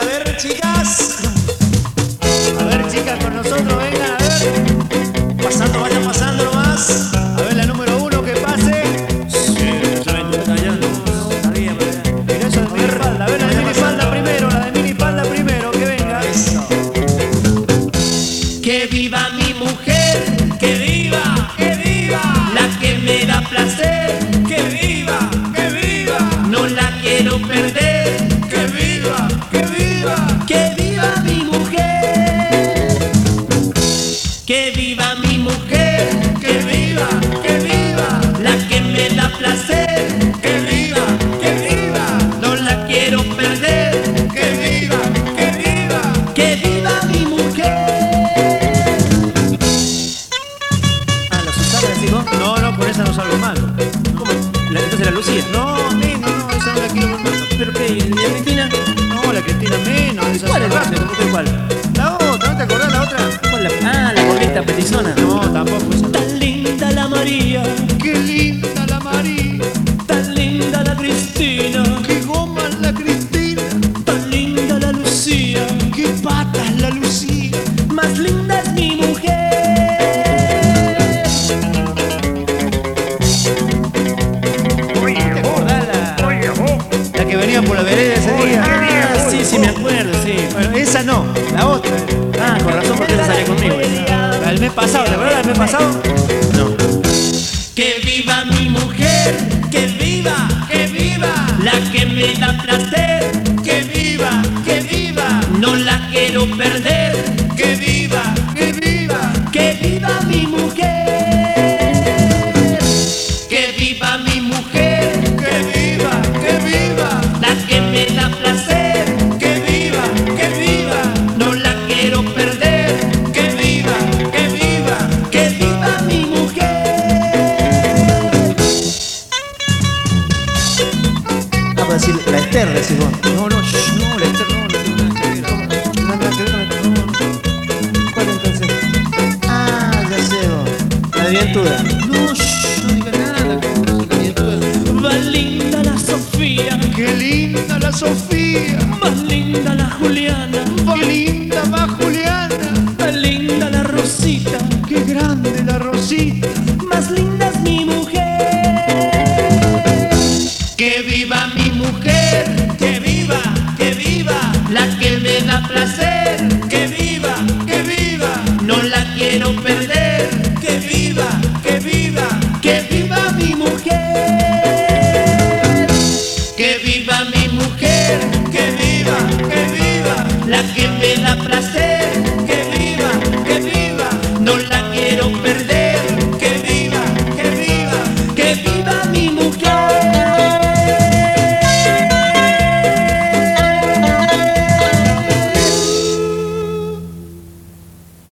ver, chicas. A ver, chicas, con nosotros, vengan, a ver. Pasando, vayan pasando nomás. A ver, la número uno que pase. Mira eso de minifalda. A ver, la de minifalda primero, la de minifalda primero, que venga. Que viva mi mujer, que viva, que viva, la que me da placer, que viva mi mujer, que viva, que viva, la que me da placer, que viva, que viva, no la quiero perder, que viva, que viva, que viva mi mujer. Ah, la Susana decimos. No, no, con esa no salgo mal. ¿Cómo? La, entonces la Lucía. No, nena, no, esa no la quiero No, tampoco. Tan linda la María, que viva, que viva, no la quiero perder, Lester, decís vos. No, no, shh, no, Lester no, no. No, nada que. Ah, ya sé. La vientuda. No, shh, nada la vientuda. Va linda la Sofía. Qué linda la Sofía. Va linda la Juliana. Va linda va Juliana. Va linda la Rosita. Qué grande la Rosita. Más linda es mi mujer. Que viva mi mujer, que viva, que viva, la que me da placer, que viva, que viva, no la quiero perder, que viva, que viva, que viva mi mujer.